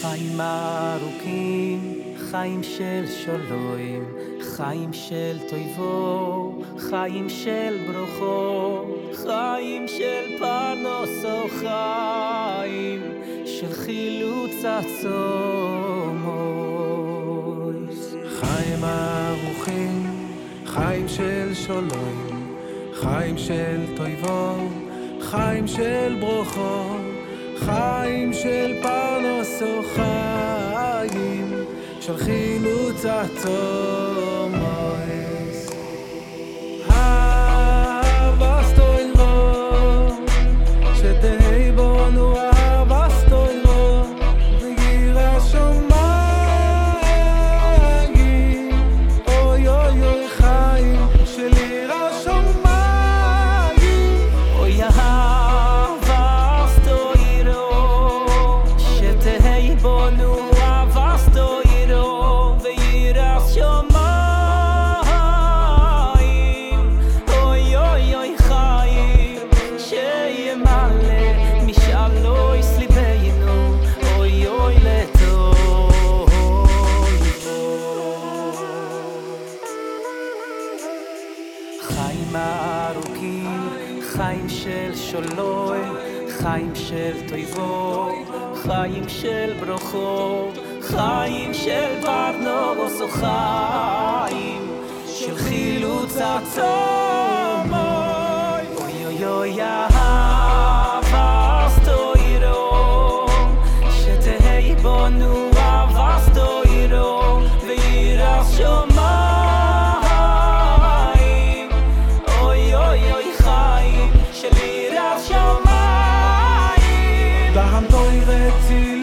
חיים ארוכים, חיים של שולוים, חיים של טויבו, חיים של ברוכו, חיים של פרנוסו, חיים של חילוץ עצומוס. חיים ארוכים, חיים של שולוים, חיים של טויבו, חיים של ברוכו, חיים של פרנסו חיים של חילוץ התומויס חיים ארוכים, חיים של שולוי, חיים של טויבו, חיים של ברוכו, חיים של פרנוס או חיים dirais-tu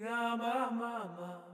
Yeah, my mama.